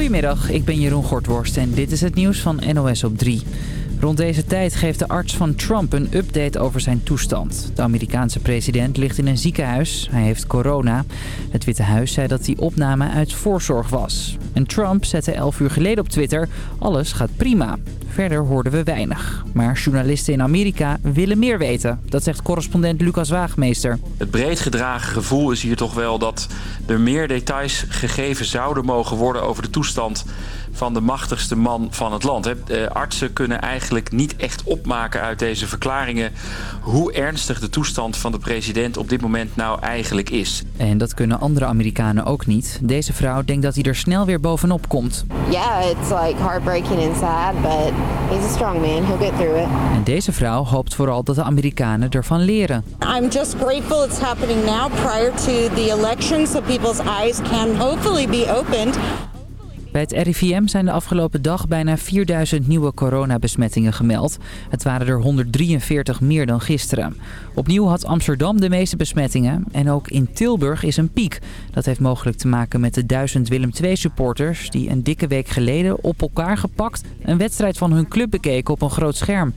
Goedemiddag, ik ben Jeroen Gortworst en dit is het nieuws van NOS op 3. Rond deze tijd geeft de arts van Trump een update over zijn toestand. De Amerikaanse president ligt in een ziekenhuis. Hij heeft corona. Het Witte Huis zei dat die opname uit voorzorg was. En Trump zette 11 uur geleden op Twitter... alles gaat prima. Verder hoorden we weinig. Maar journalisten in Amerika willen meer weten. Dat zegt correspondent Lucas Waagmeester. Het breed gedragen gevoel is hier toch wel dat er meer details gegeven zouden mogen worden over de toestand van de machtigste man van het land. Artsen kunnen eigenlijk niet echt opmaken uit deze verklaringen hoe ernstig de toestand van de president op dit moment nou eigenlijk is. En dat kunnen andere Amerikanen ook niet. Deze vrouw denkt dat hij er snel weer bovenop komt. Yeah, it's like heartbreaking and sad, but he's a strong man. He'll get through it. En deze vrouw hoopt vooral dat de Amerikanen ervan leren. I'm just grateful it's happening now prior to the election so people's eyes can hopefully be opened. Bij het RIVM zijn de afgelopen dag bijna 4000 nieuwe coronabesmettingen gemeld. Het waren er 143 meer dan gisteren. Opnieuw had Amsterdam de meeste besmettingen. En ook in Tilburg is een piek. Dat heeft mogelijk te maken met de 1000 Willem II supporters... die een dikke week geleden op elkaar gepakt... een wedstrijd van hun club bekeken op een groot scherm.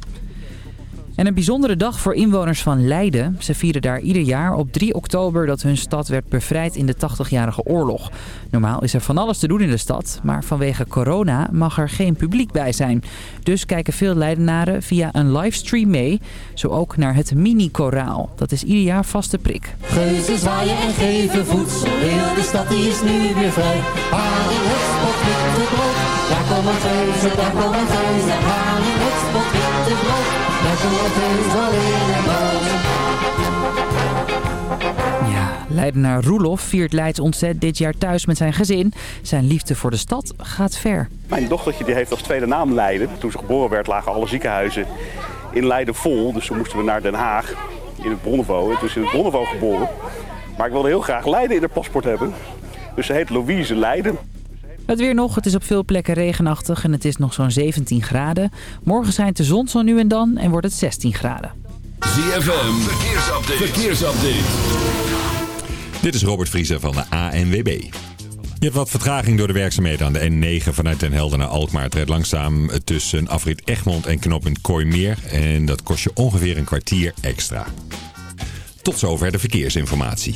En een bijzondere dag voor inwoners van Leiden. Ze vieren daar ieder jaar op 3 oktober dat hun stad werd bevrijd in de 80-jarige oorlog. Normaal is er van alles te doen in de stad, maar vanwege corona mag er geen publiek bij zijn. Dus kijken veel Leidenaren via een livestream mee, zo ook naar het mini-koraal. Dat is ieder jaar vaste prik. Geuzen zwaaien en geven voedsel, de stad die is nu weer vrij. Daar komen geuzen, daar komen geuzen. Ja, Leidenaar Roelof viert Leids ontzet dit jaar thuis met zijn gezin. Zijn liefde voor de stad gaat ver. Mijn dochtertje die heeft als tweede naam Leiden. Toen ze geboren werd lagen alle ziekenhuizen in Leiden vol. Dus toen moesten we naar Den Haag in het Bonnevo. En toen is in het Bonnevo geboren. Maar ik wilde heel graag Leiden in het paspoort hebben. Dus ze heet Louise Leiden. Het weer nog, het is op veel plekken regenachtig en het is nog zo'n 17 graden. Morgen schijnt de zon zo nu en dan en wordt het 16 graden. ZFM, verkeersupdate. verkeersupdate. Dit is Robert Vriezer van de ANWB. Je hebt wat vertraging door de werkzaamheden aan de N9 vanuit Den Helder naar Alkmaar. Het rijdt langzaam tussen afrit Egmond en knooppunt Kooimeer. En dat kost je ongeveer een kwartier extra. Tot zover de verkeersinformatie.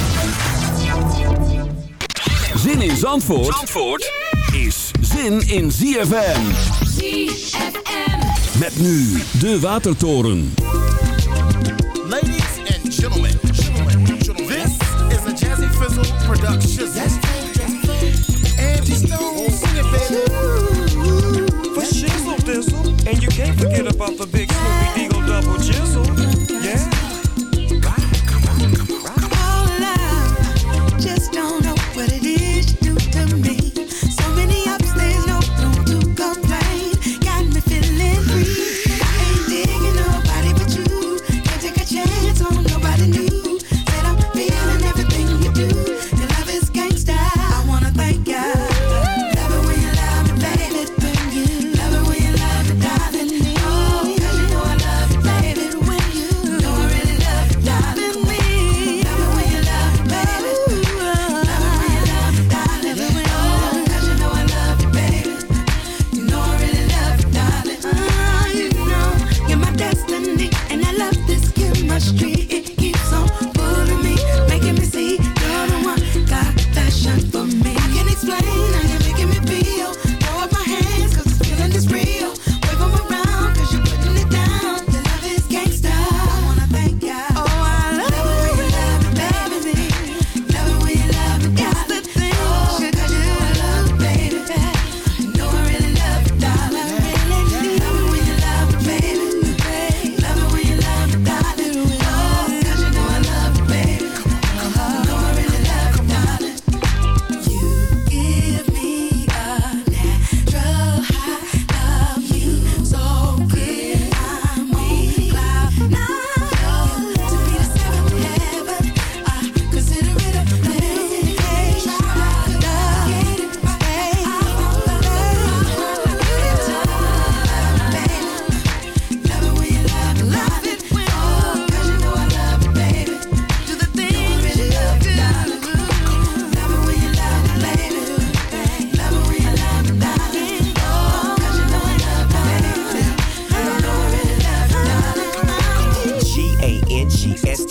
Zin in Zandvoort, Zandvoort is zin in ZFM. ZFM. Met nu de Watertoren. Ladies and gentlemen, this is a Jazzy Fizzle production. Angie Stone, sing it baby. For shizzle dizzle, and you can't forget about the big Snoopy Deagle double jizzle.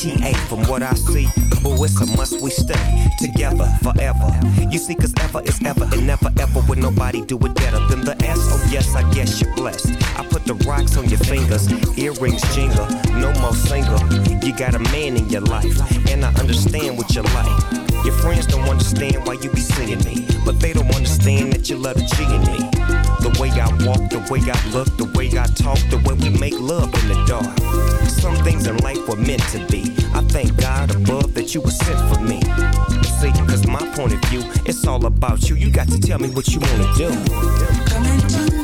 From what I see. Oh, it's a must we stay together forever. You see, cause ever is ever and never ever would nobody do it better than the S. Oh, yes, I guess you're blessed. I put the rocks on your fingers, earrings jingle, no more single. You got a man in your life, and I understand what you like. Your friends don't understand why you be seeing me, but they don't understand that you love the G in me. The way I walk, the way I look, the way I talk, the way we make love in the dark. Some things in life were meant to be. I thank God above that you were sent for me. See, cause my point of view, it's all about you. You got to tell me what you wanna do. Come into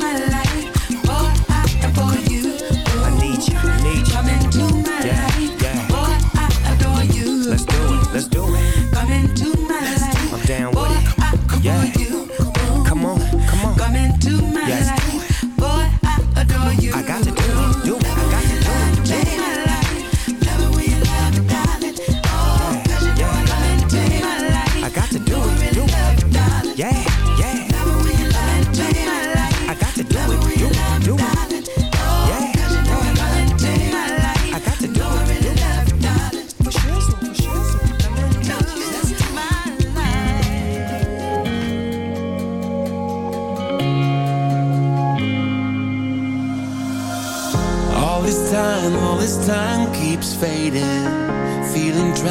got to do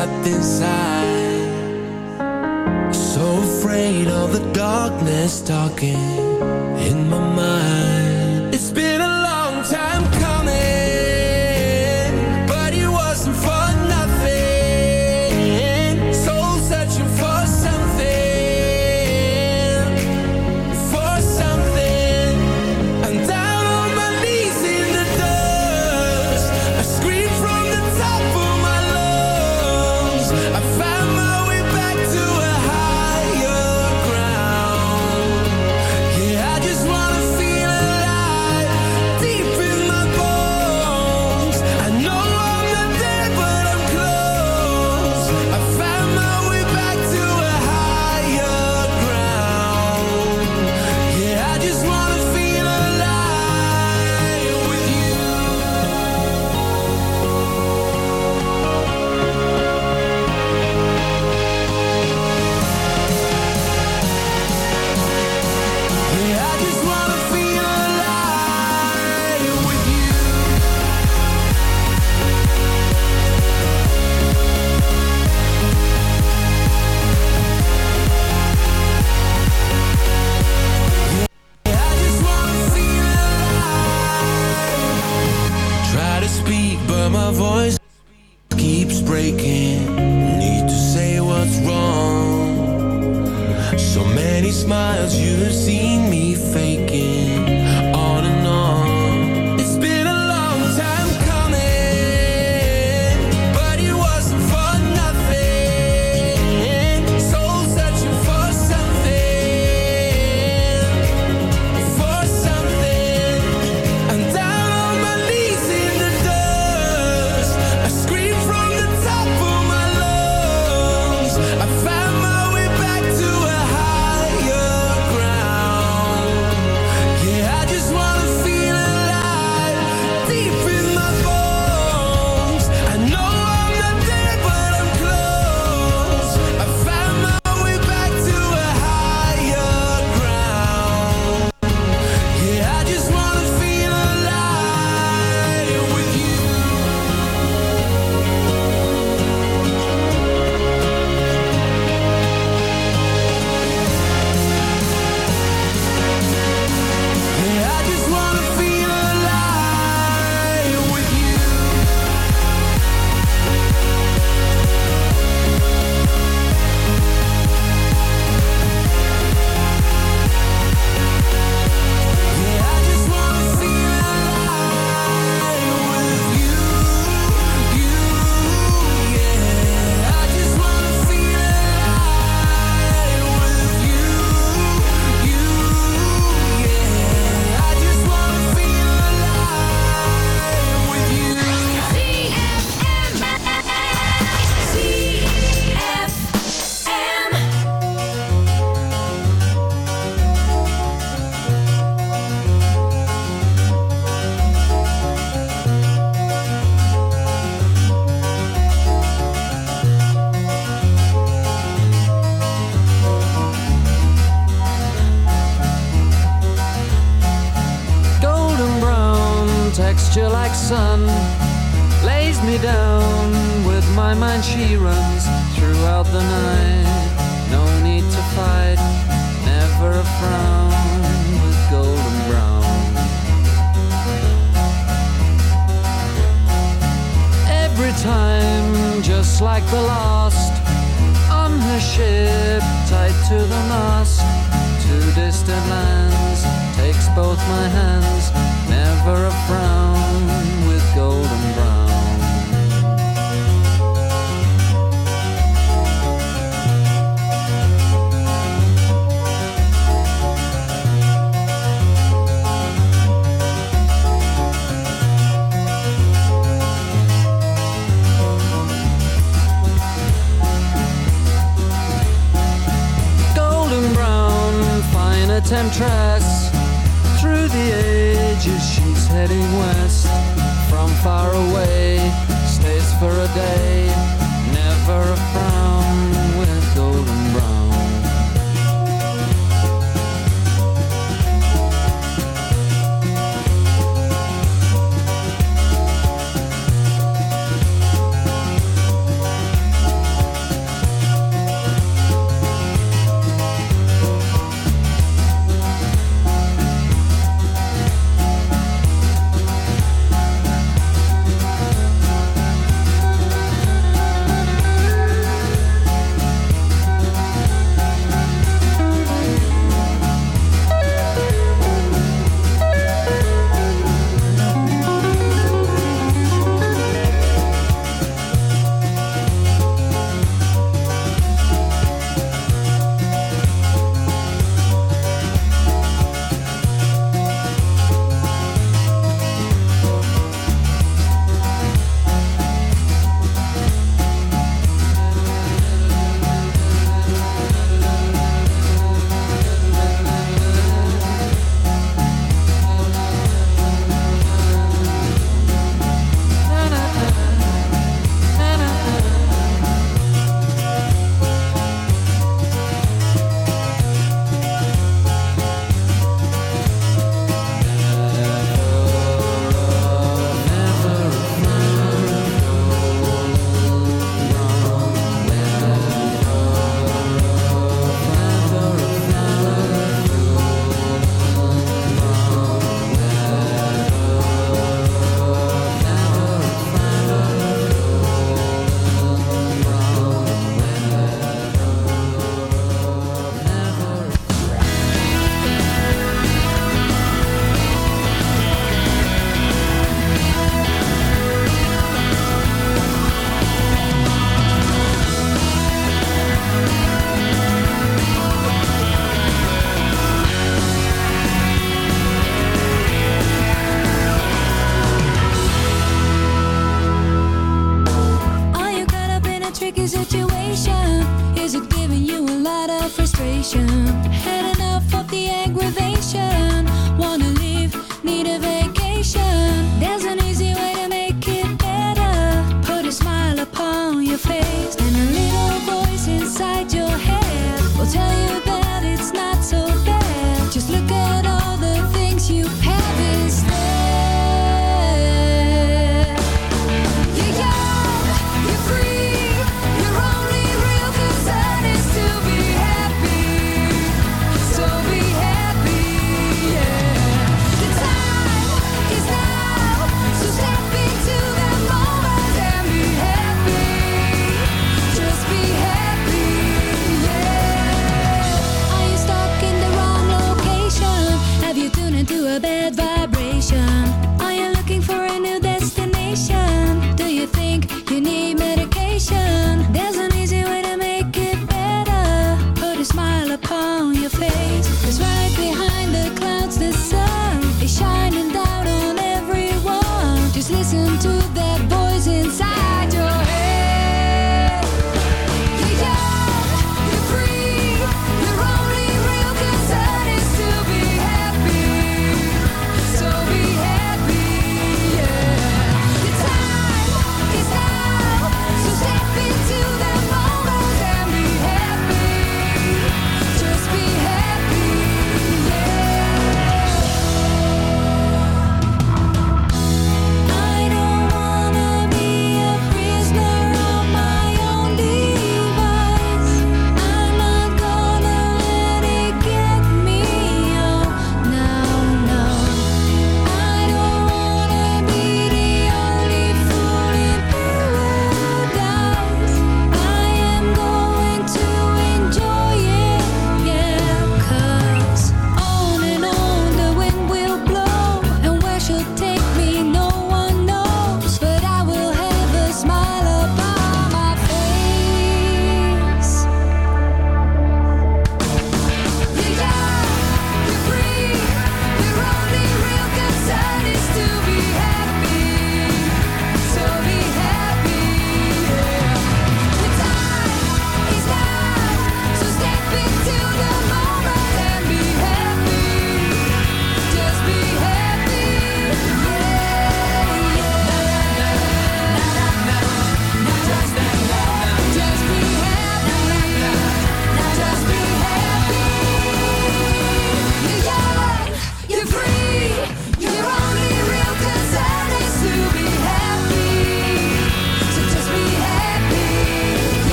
trapped inside. So afraid of the darkness talking in my mind. My hands,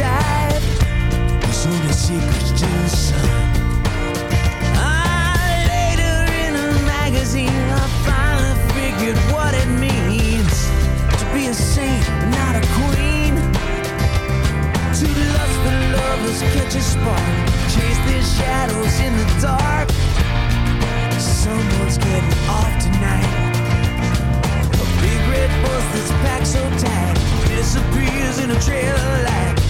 dive was on secrets to the sun. Ah, later in a magazine, I finally figured what it means to be a saint, not a queen. To lust for lovers, catch a spark, chase their shadows in the dark. Someone's getting off tonight. A big red bus that's packed so tight disappears in a trail of light.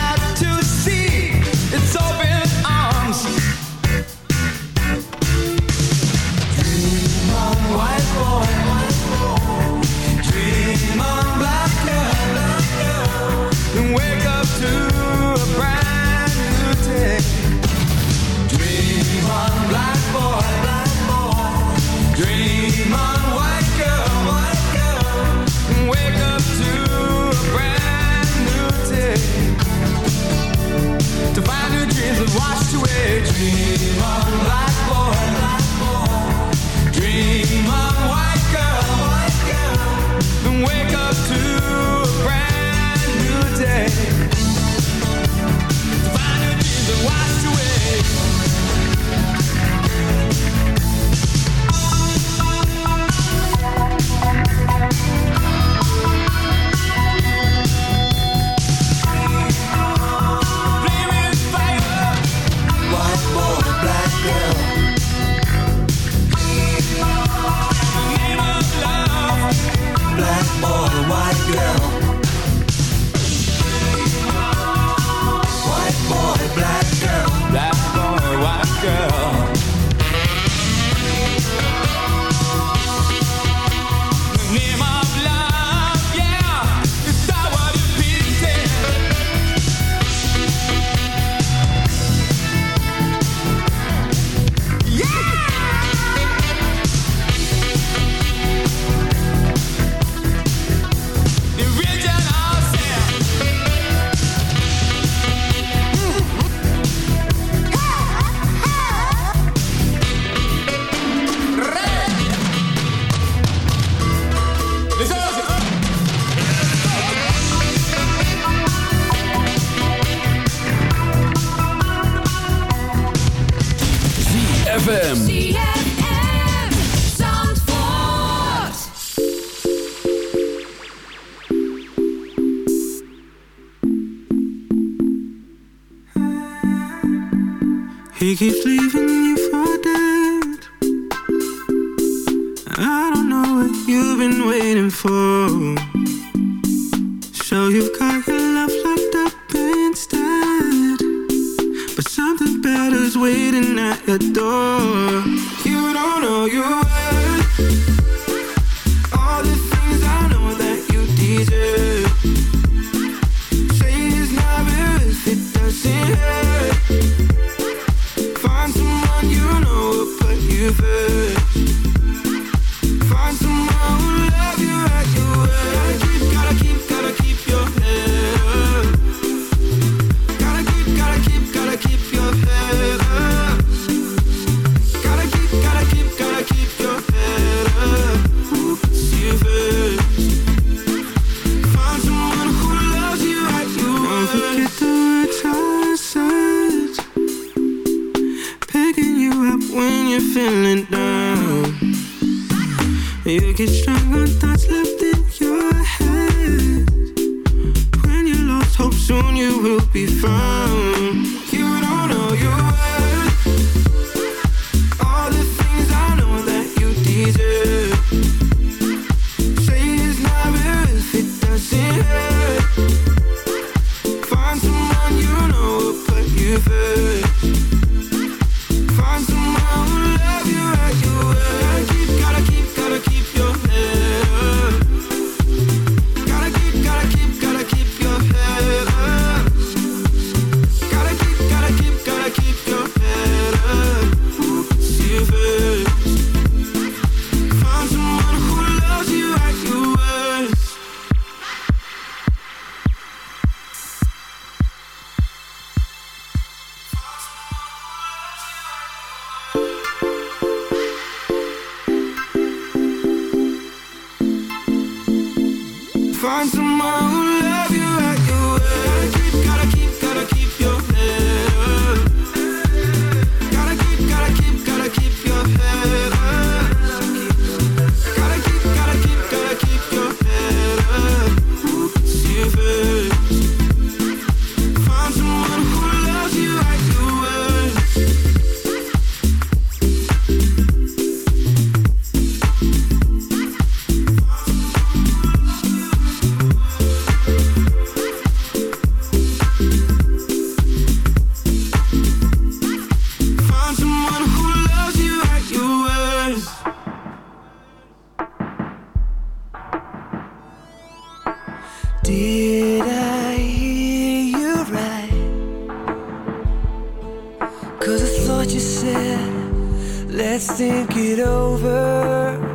keep you. feeling down. You get strong on thoughts left in your head. When you lost hope, soon you will be found. Let's think it over.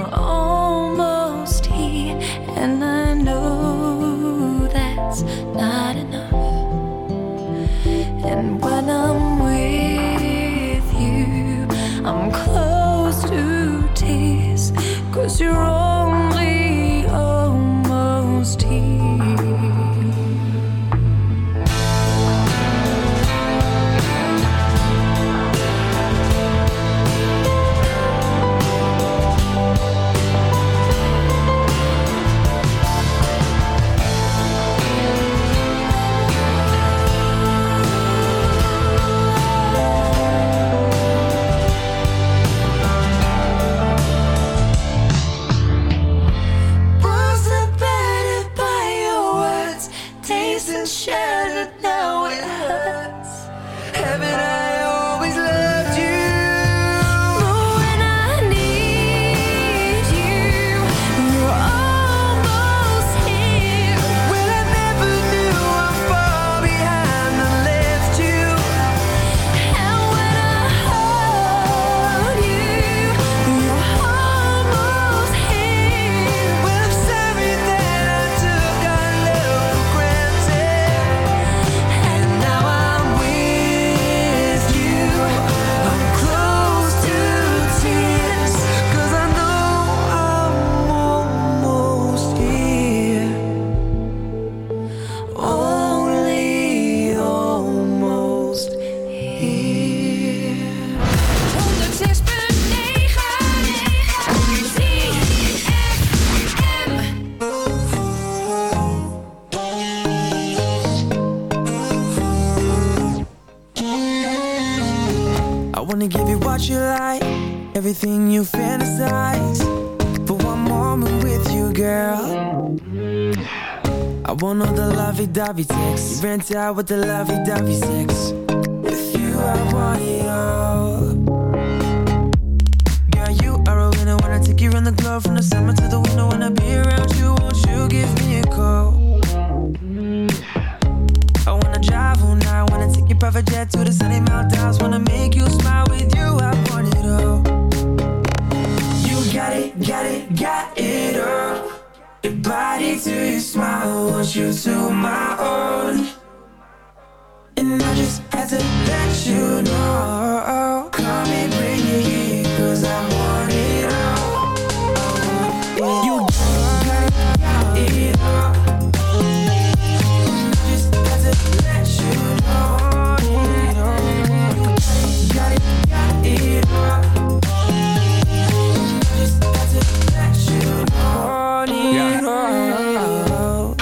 your. gonna give you what you like Everything you fantasize. For one moment with you, girl. I want all the lovey-dovey sex. You rent out with the lovey-dovey sex. With you, I want it all. Girl, you are a winner When I take you around the globe. From the summer to the winter Wanna be around you, won't you give me a call? I wanna drive all night Wanna take you private jet To the sunny mountains. Wanna make you to you smile, want you to my own. And I just had to let you know.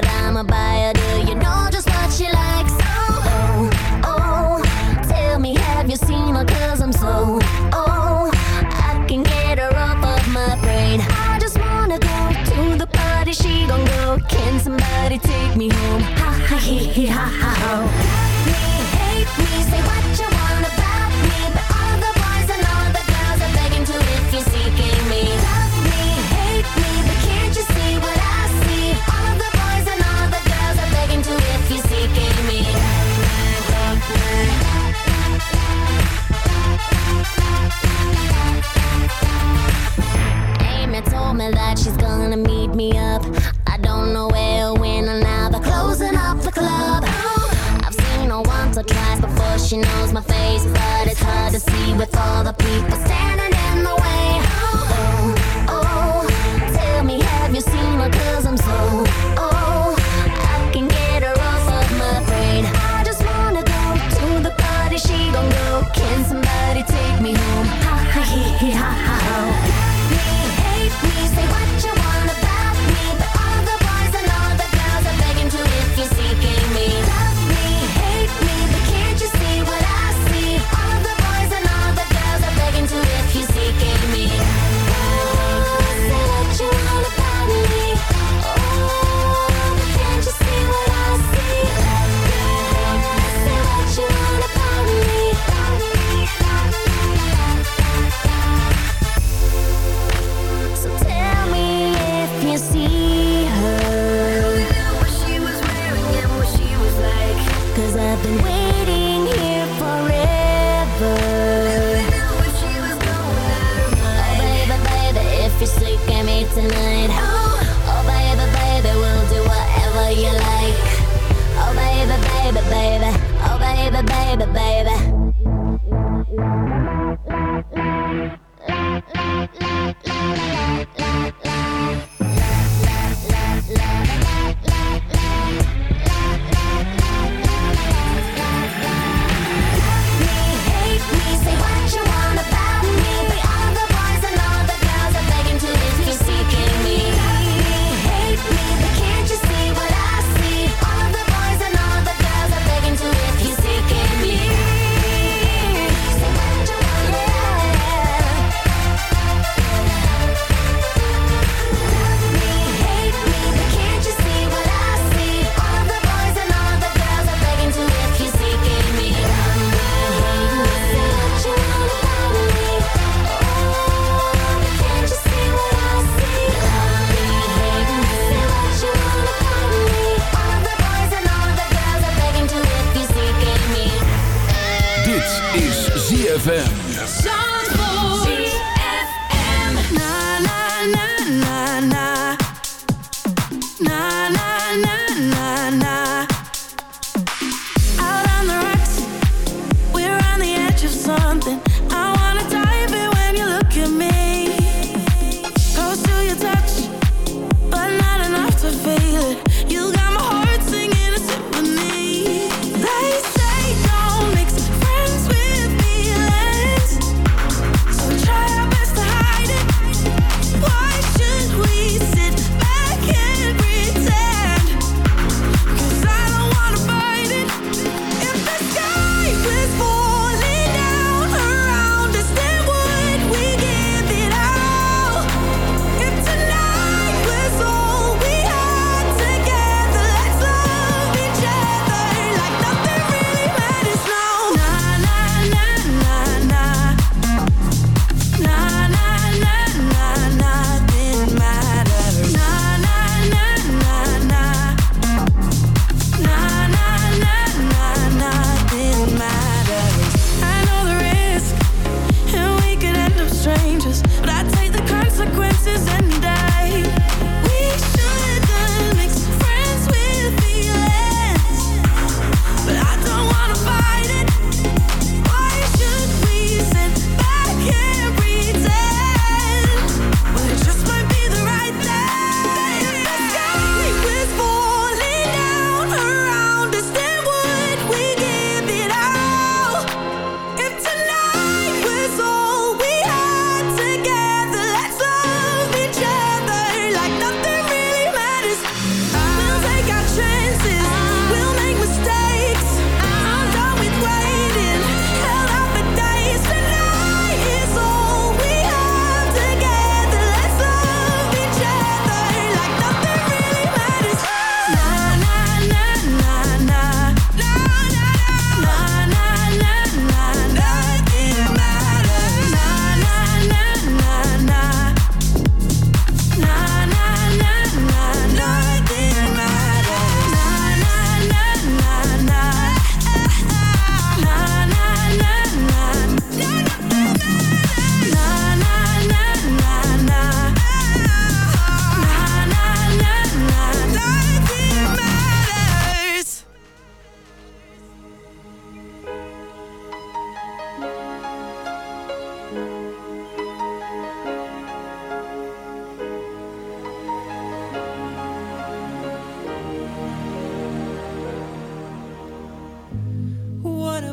The drink that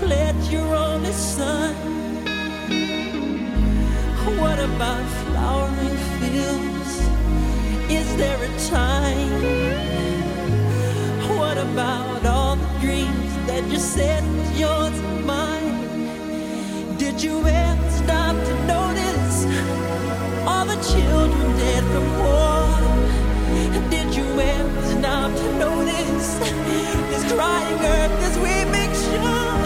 pledge your only son? What about flowering fields? Is there a time? What about all the dreams that you said was yours and mine? Did you ever stop to notice all the children dead from war? Did you ever stop to notice this crying earth, as we make sure?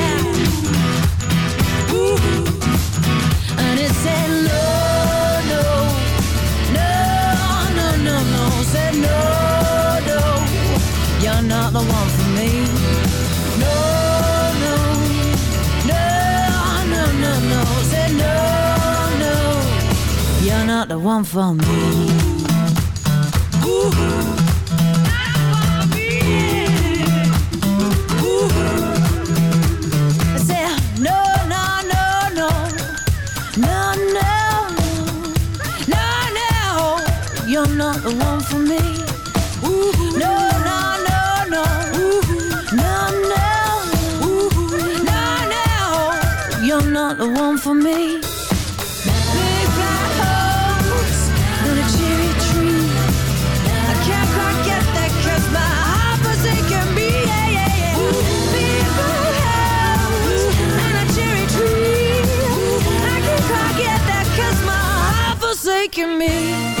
not the one for me. Ooh. you're not the one for me. Ooh, no, no, no, no. Ooh, no, no. No, no. You're not the one for me. making me.